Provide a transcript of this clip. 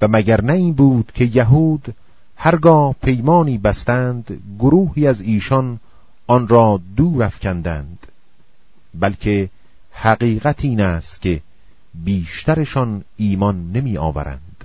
و مگر نه این بود که یهود هرگاه پیمانی بستند گروهی از ایشان آن را دور افکندند بلکه حقیقت این است که بیشترشان ایمان نمی آورند